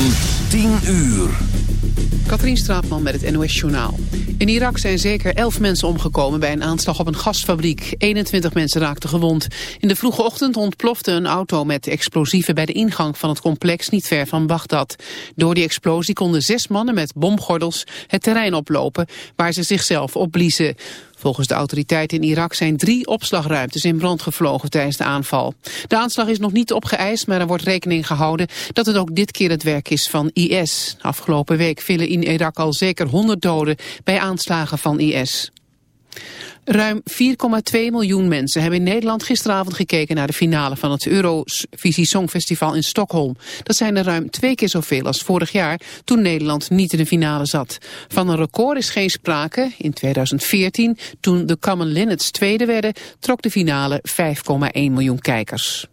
van 10 uur. Katrien Straatman met het NOS-journaal. In Irak zijn zeker 11 mensen omgekomen bij een aanslag op een gasfabriek. 21 mensen raakten gewond. In de vroege ochtend ontplofte een auto met explosieven bij de ingang van het complex niet ver van Bagdad. Door die explosie konden zes mannen met bomgordels het terrein oplopen waar ze zichzelf opbliezen. Volgens de autoriteiten in Irak zijn drie opslagruimtes in brand gevlogen tijdens de aanval. De aanslag is nog niet opgeëist, maar er wordt rekening gehouden dat het ook dit keer het werk is van IS. Afgelopen week vielen in Irak al zeker 100 doden bij aanslagen van IS. Ruim 4,2 miljoen mensen hebben in Nederland gisteravond gekeken naar de finale van het Eurovisie Songfestival in Stockholm. Dat zijn er ruim twee keer zoveel als vorig jaar toen Nederland niet in de finale zat. Van een record is geen sprake. In 2014, toen de Common Linnets tweede werden, trok de finale 5,1 miljoen kijkers.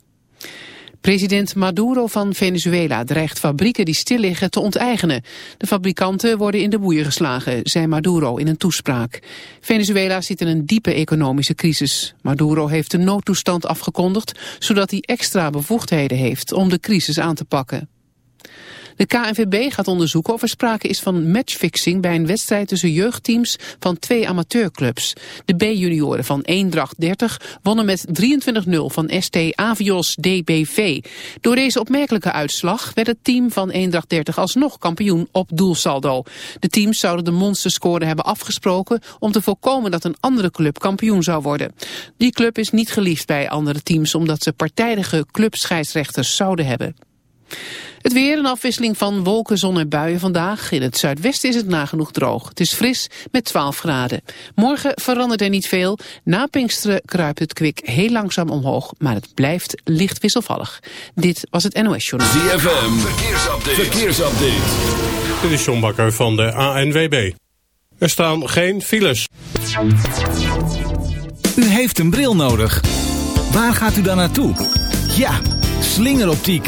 President Maduro van Venezuela dreigt fabrieken die stil liggen te onteigenen. De fabrikanten worden in de boeien geslagen, zei Maduro in een toespraak. Venezuela zit in een diepe economische crisis. Maduro heeft de noodtoestand afgekondigd, zodat hij extra bevoegdheden heeft om de crisis aan te pakken. De KNVB gaat onderzoeken of er sprake is van matchfixing bij een wedstrijd tussen jeugdteams van twee amateurclubs. De B-junioren van Eendracht 30 wonnen met 23-0 van ST Avios DBV. Door deze opmerkelijke uitslag werd het team van Eendracht 30 alsnog kampioen op doelsaldo. De teams zouden de monsterscore hebben afgesproken om te voorkomen dat een andere club kampioen zou worden. Die club is niet geliefd bij andere teams omdat ze partijdige clubscheidsrechters zouden hebben. Het weer, een afwisseling van wolken, zon en buien vandaag. In het zuidwesten is het nagenoeg droog. Het is fris met 12 graden. Morgen verandert er niet veel. Na Pinksteren kruipt het kwik heel langzaam omhoog. Maar het blijft licht wisselvallig. Dit was het NOS Journal. ZFM, verkeersupdate. verkeersupdate. Dit is John Bakker van de ANWB. Er staan geen files. U heeft een bril nodig. Waar gaat u dan naartoe? Ja, slingeroptiek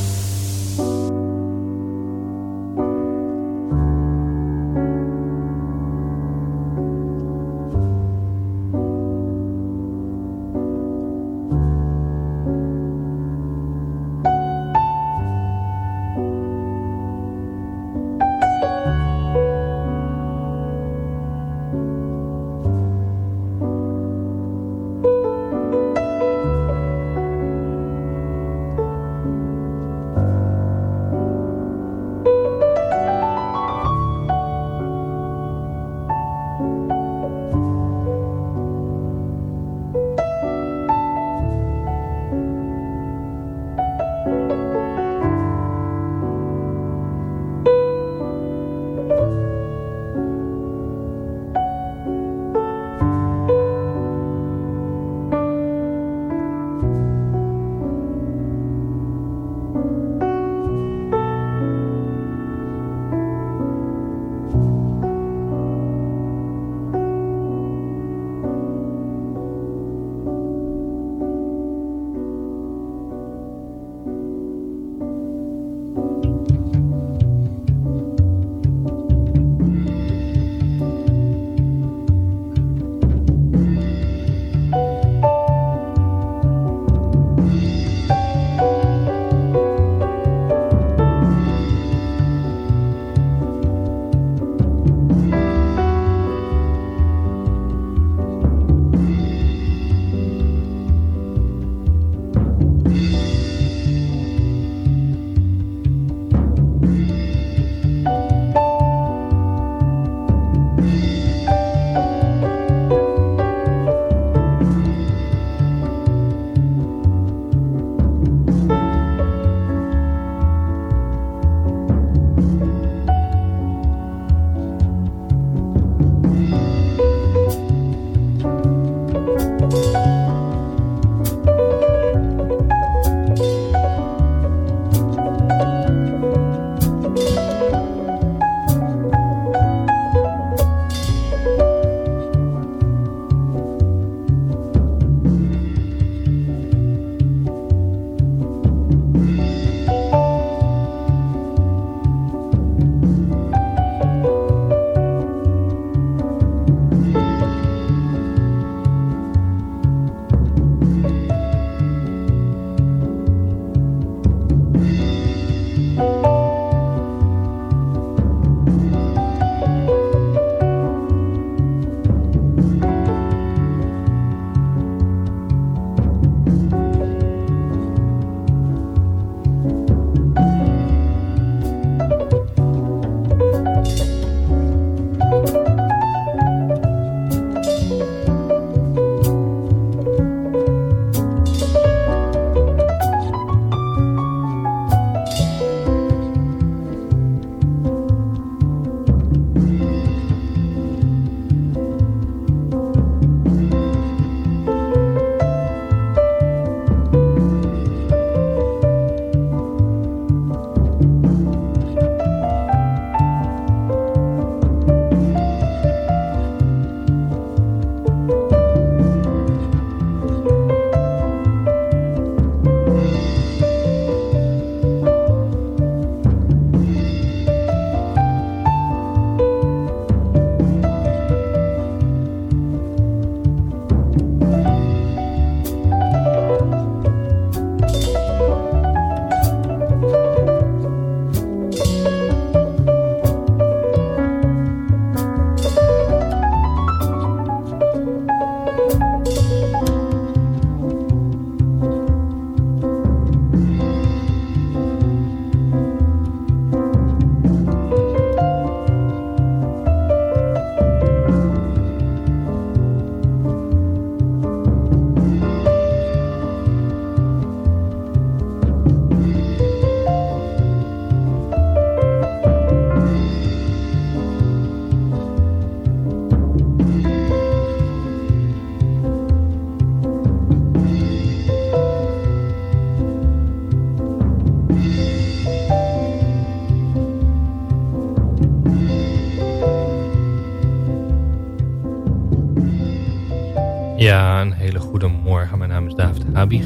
Een hele goede morgen. Mijn naam is David Habig.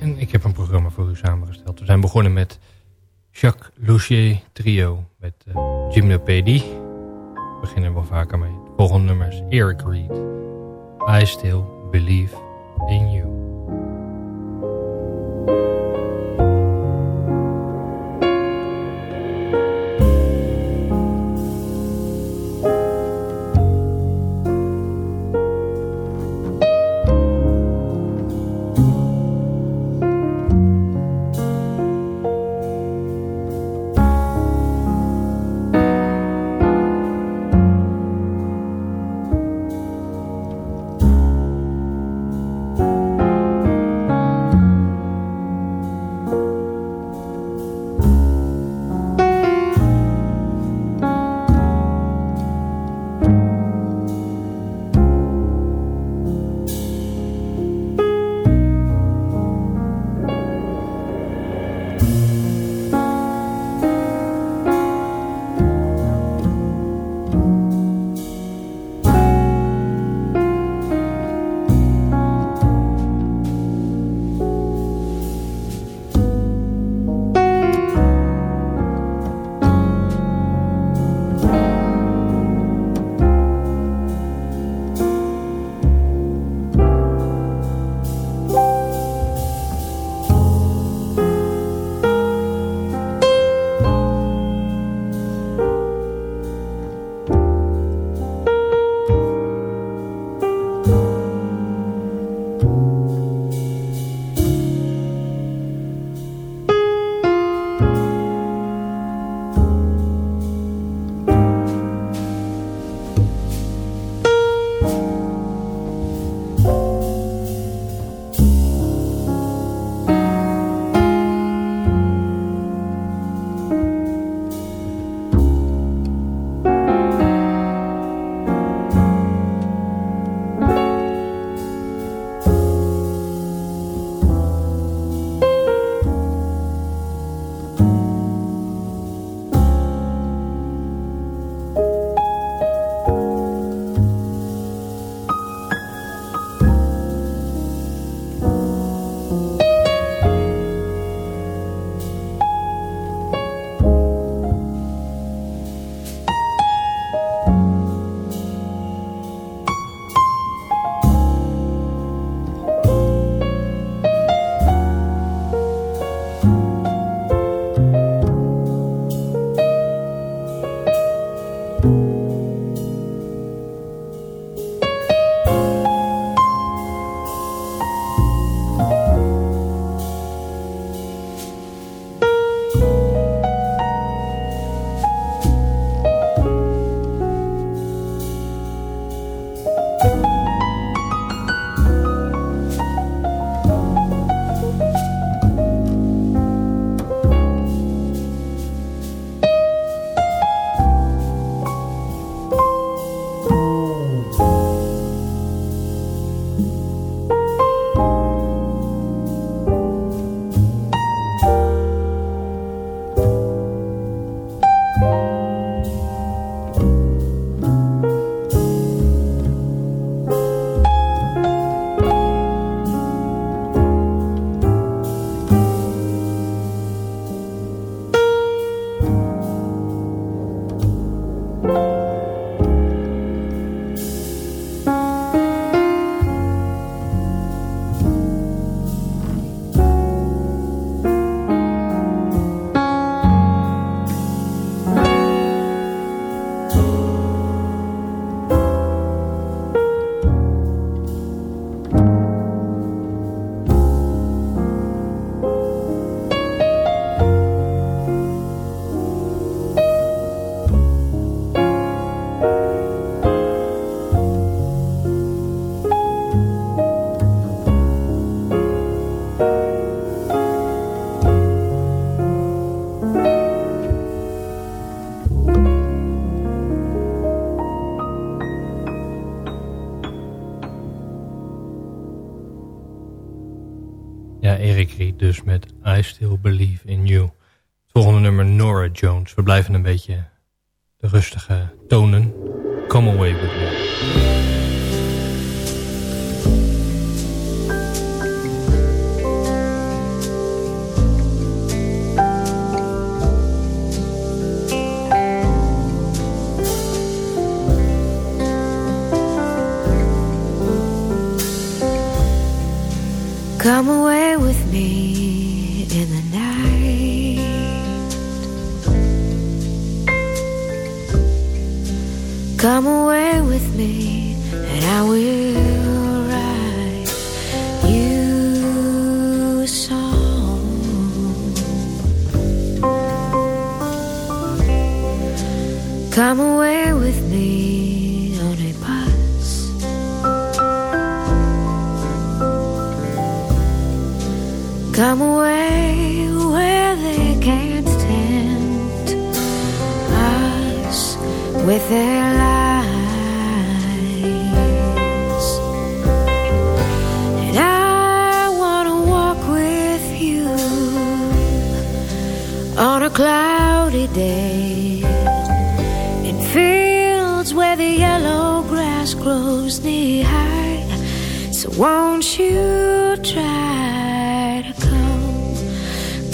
En ik heb een programma voor u samengesteld. We zijn begonnen met Jacques Louchier Trio met uh, Gymnopedie. We beginnen wel vaker mee. Het volgende nummer is Eric Reed. I Still Believe in You. Dus met I Still Believe in You. Volgende nummer Nora Jones. We blijven een beetje de rustige tonen. Come away. Come away Come away with me, and I will write you a song. Come away with me on a bus. Come away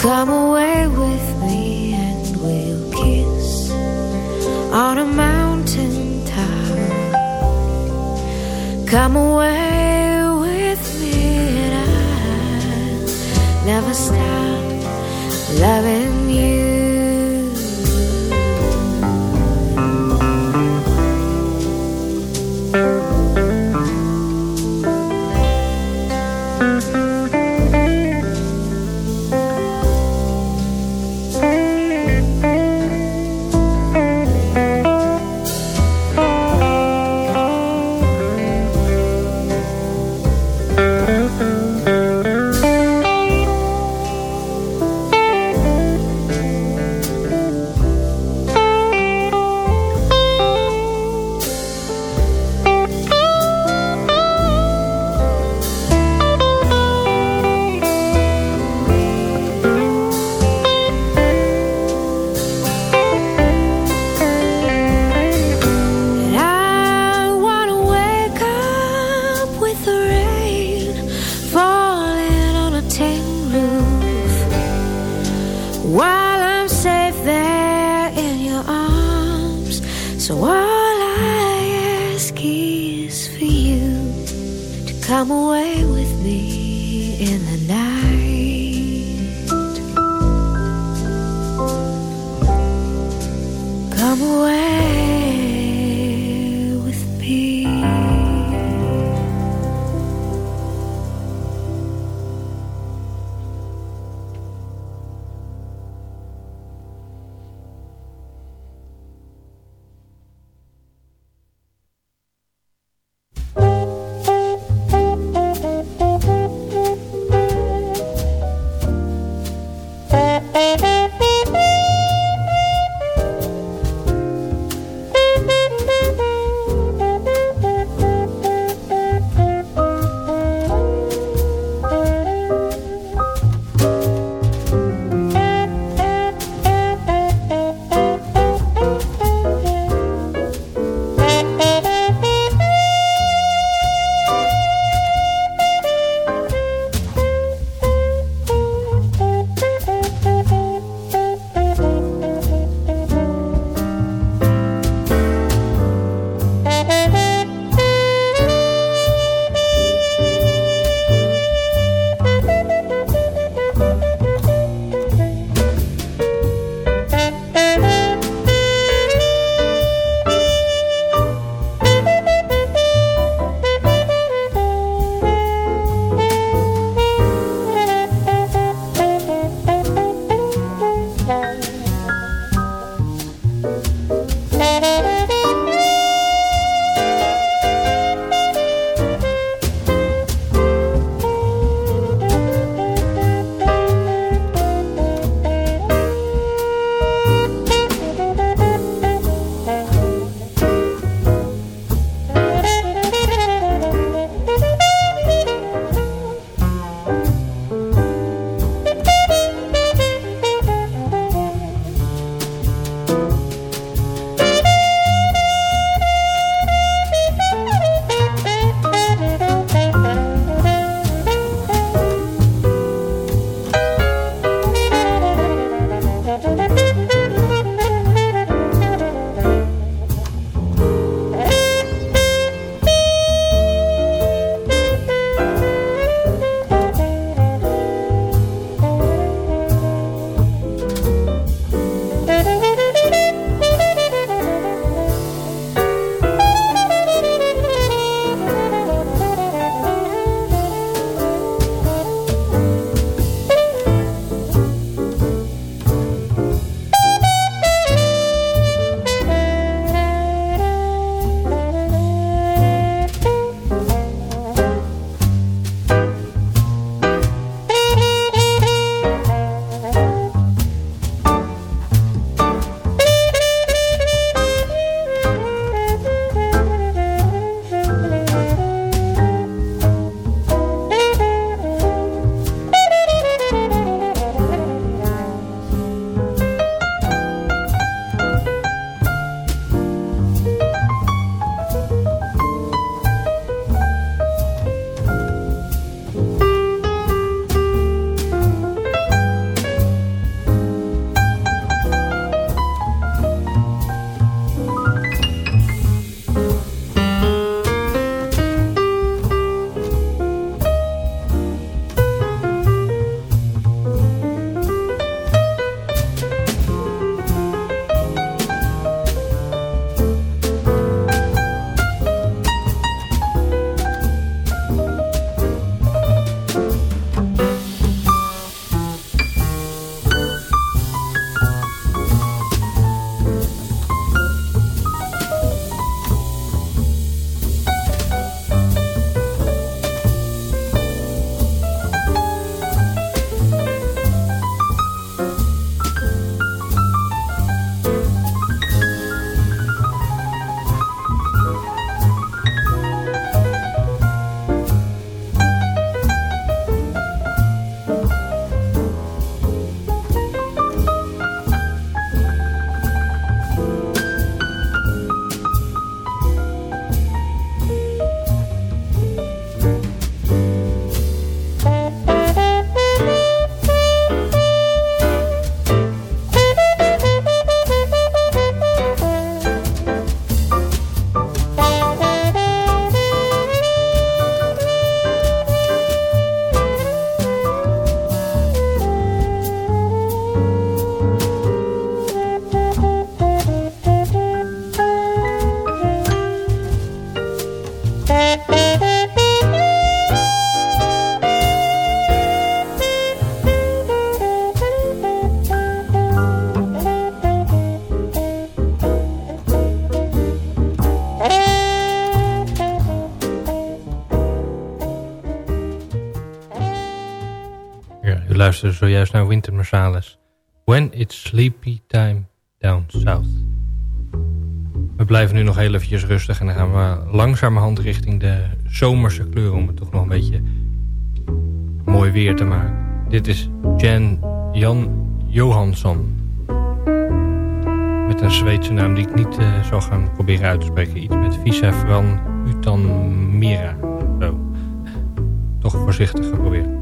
come away with me and we'll kiss on a mountain top. Come away with me and I'll never stop loving luisterde zojuist naar Winter Marsalis. When it's sleepy time down south. We blijven nu nog heel eventjes rustig en dan gaan we langzamerhand richting de zomerse kleuren om het toch nog een beetje mooi weer te maken. Dit is Jan, Jan Johansson. Met een Zweedse naam die ik niet uh, zal gaan proberen uit te spreken. Iets met Visa Fran Utan Mira. Zo. Toch voorzichtig geprobeerd.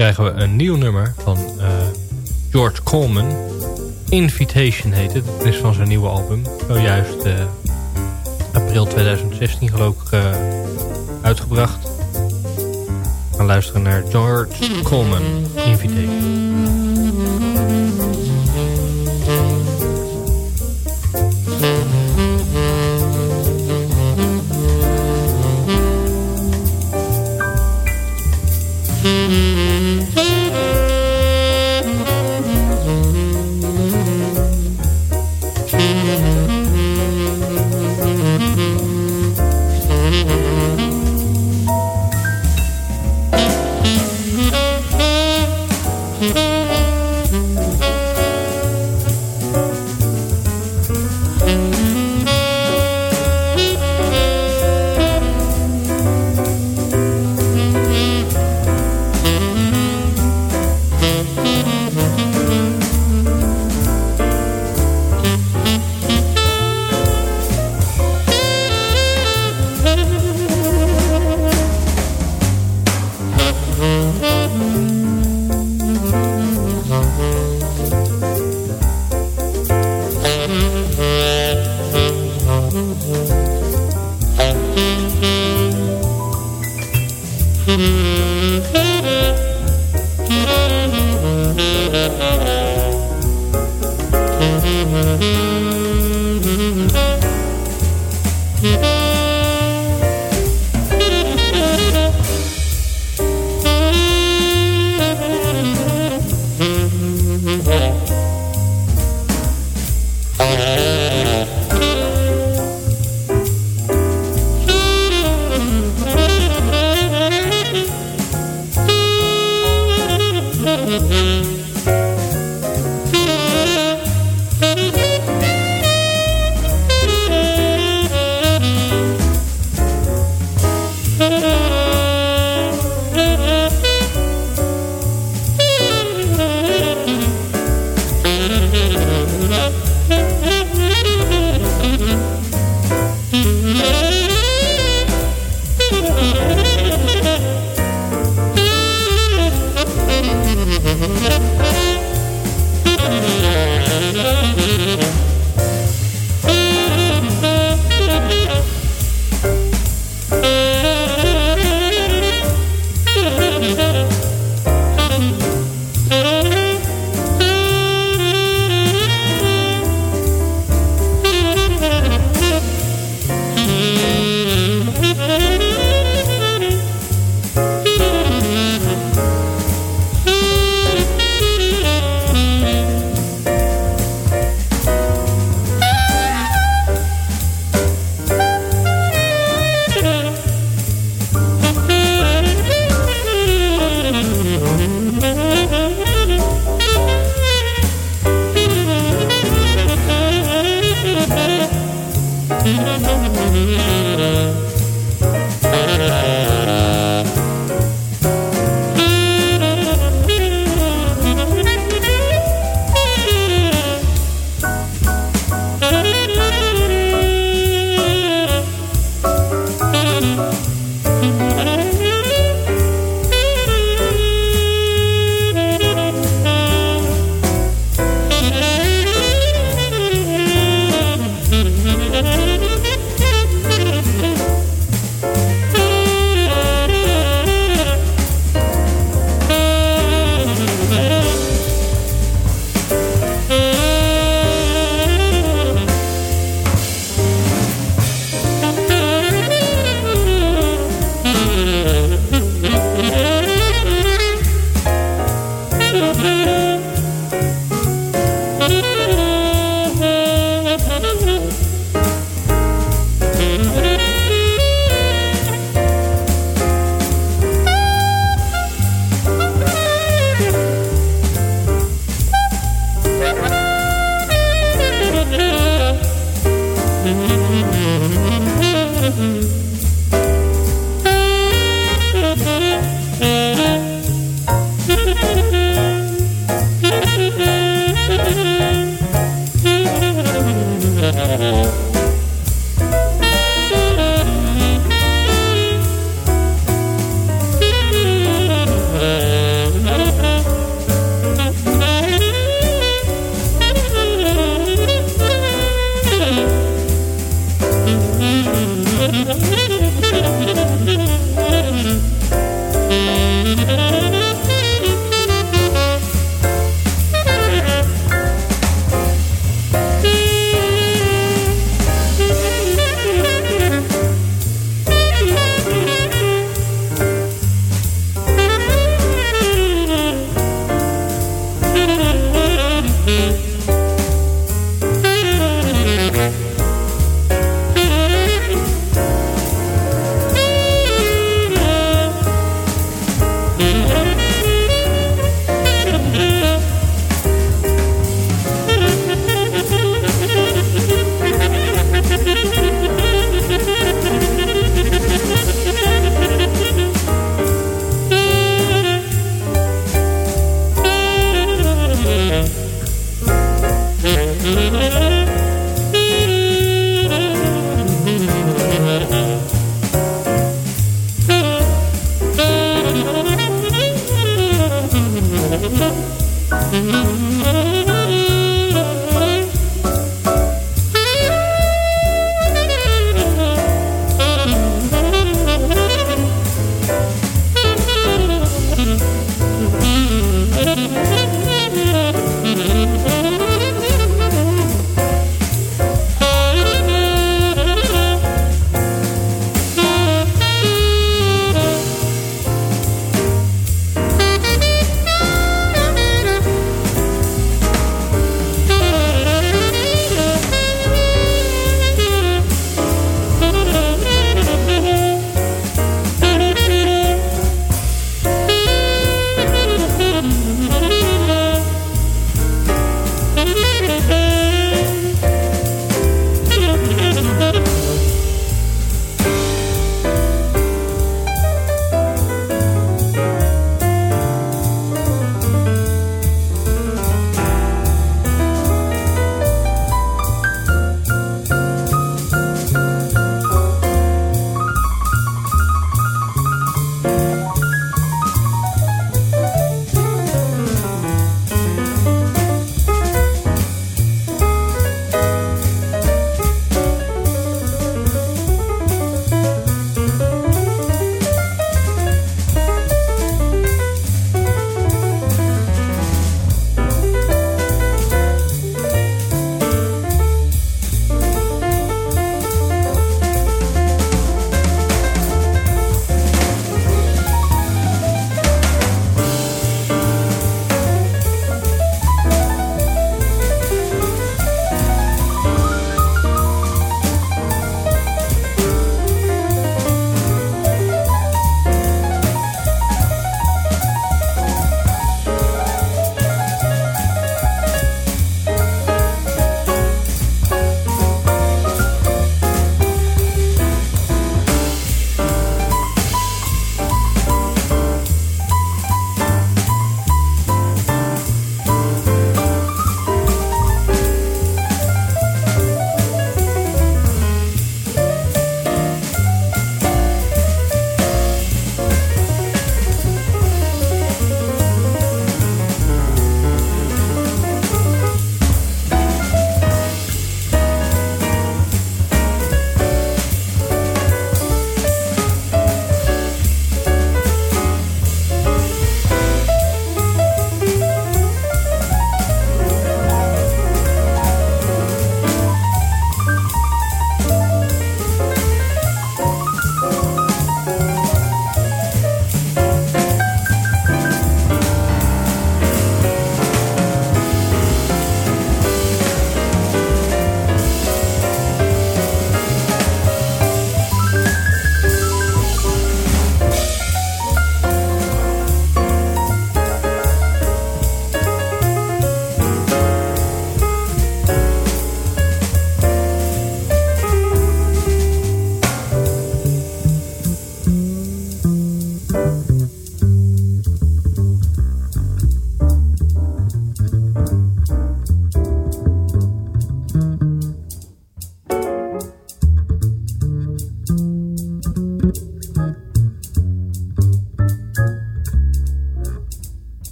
Krijgen we een nieuw nummer van uh, George Coleman. Invitation heet het. Het is van zijn nieuwe album. Zojuist uh, april 2016 geloof ik uh, uitgebracht. We gaan luisteren naar George Coleman, Invitation.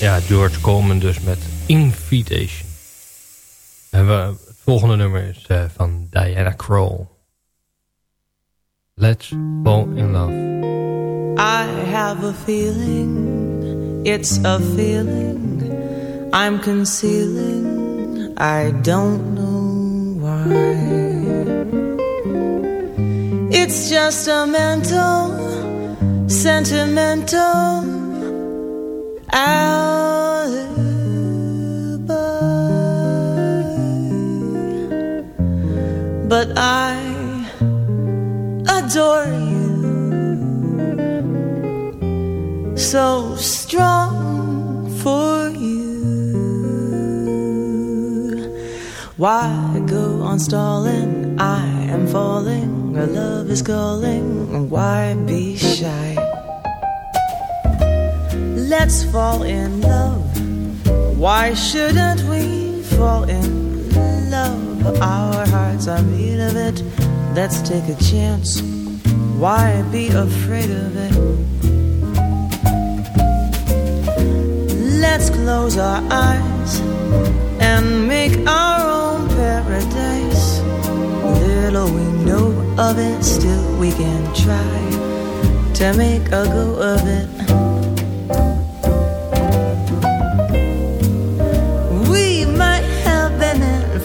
Ja, George Coleman dus met Invitation. En we, het volgende nummer is uh, van Diana Krall. Let's Fall in Love. I have a feeling, it's a feeling I'm concealing, I don't know why. It's just a mental, sentimental alibi. But I adore you so strong for you. Why go on stalling? I am falling, our love is calling. Why be shy? Let's fall in love. Why shouldn't we fall in love? Our hearts are made of it. Let's take a chance. Why be afraid of it? Let's close our eyes and make our own paradise. Little we know of it, still we can try to make a go of it.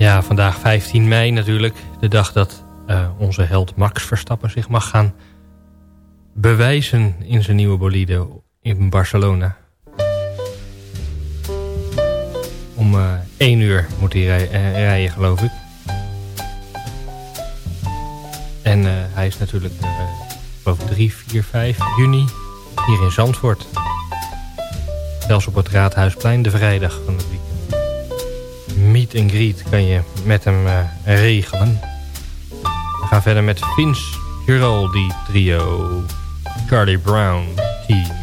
Ja, vandaag 15 mei natuurlijk. De dag dat uh, onze held Max Verstappen zich mag gaan bewijzen in zijn nieuwe bolide in Barcelona. Om uh, 1 uur moet hij rij uh, rijden, geloof ik. En hij is natuurlijk, geloof 3, 4, 5 juni hier in Zandvoort. Zelfs op het Raadhuisplein de vrijdag van het weekend. Meet and greet kan je met hem regelen. We gaan verder met Vince Giraldi trio. Charlie Brown team.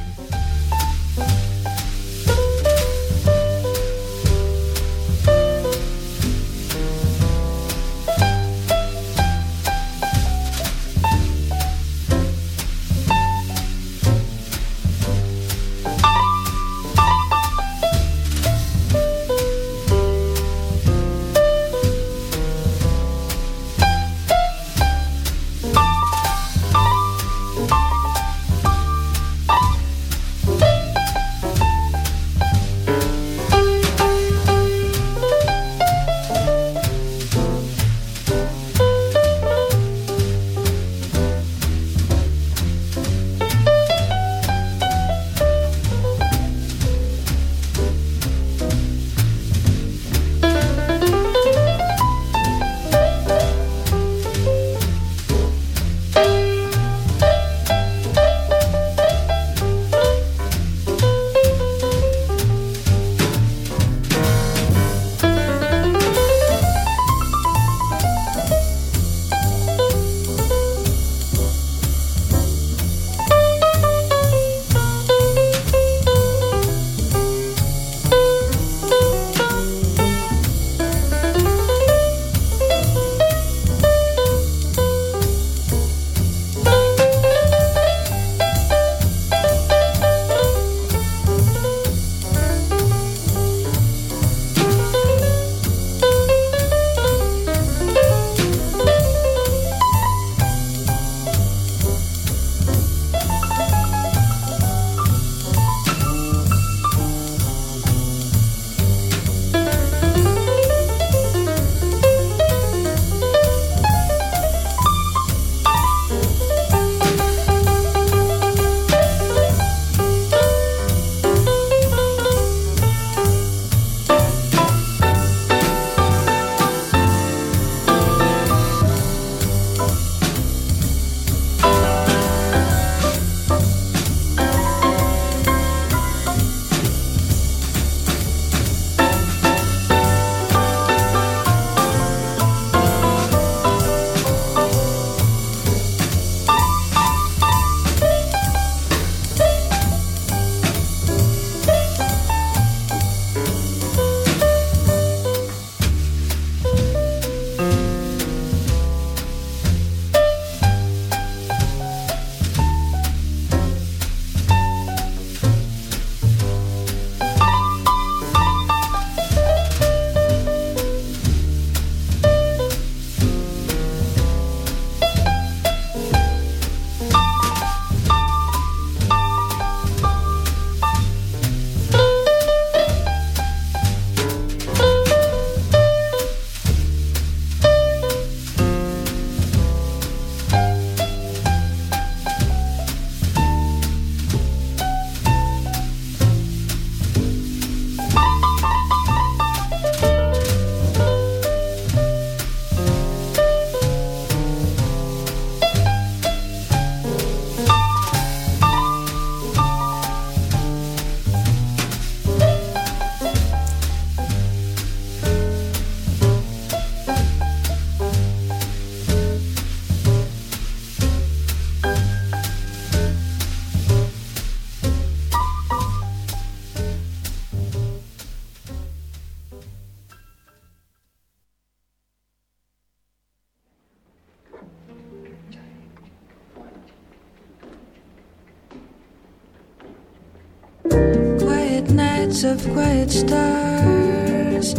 Of quiet stars,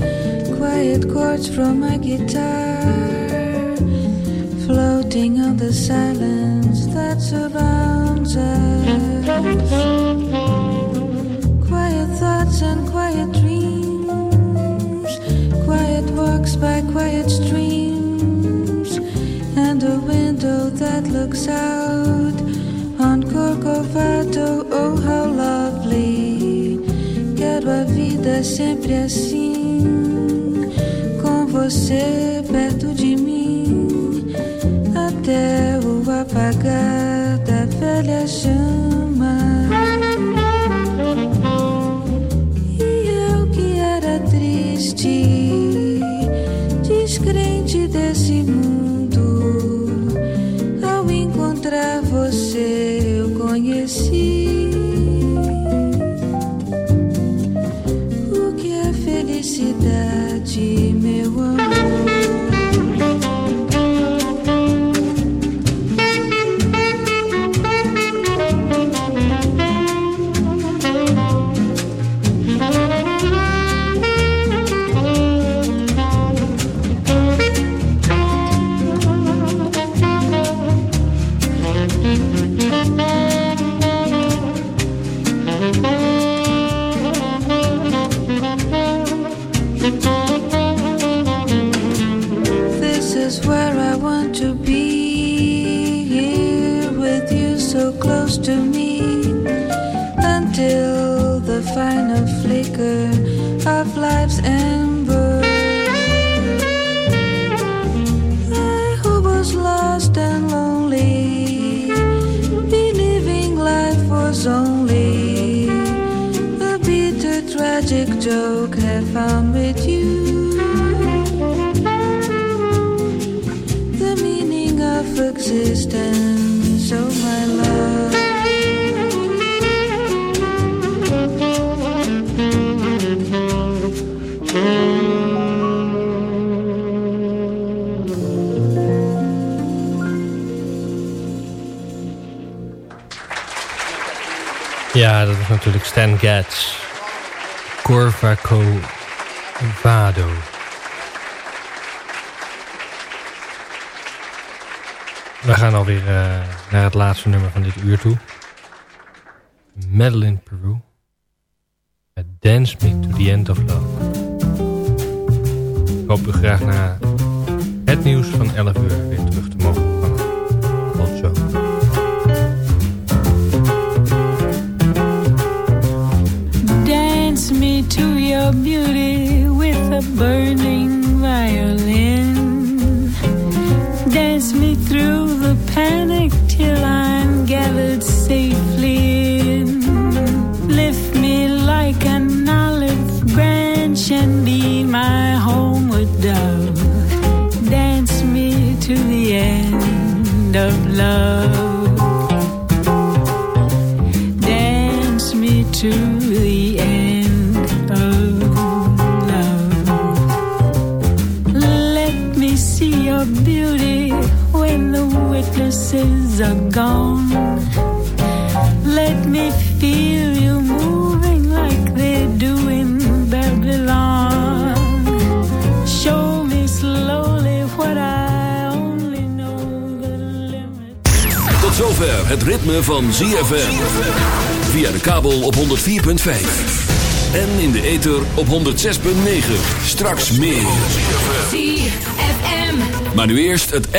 quiet chords from my guitar, floating on the silence that surrounds us. Quiet thoughts and quiet dreams, quiet walks by quiet streams, and a window that looks out vida sempre assim, com você perto de mim, até o apagar Dat is natuurlijk Stan Getz. Corvaco Vado. We gaan alweer uh, naar het laatste nummer van dit uur toe. Madeline Peru. Dance Me to the End of Love. Ik hoop u graag na het nieuws van 11 uur weer terug te to your beauty with a burning violin. Dance me through the panic till I'm gathered safely in. Lift me like an olive branch and be my homeward dove. Dance me to the end of love. Gone. Let me feel you moving like they do in Babylon. Show me slowly what I only know the limit. Tot zover het ritme van ZFM. Via de kabel op 104.5. En in de ether op 106.9. Straks meer. ZFM. Maar nu eerst het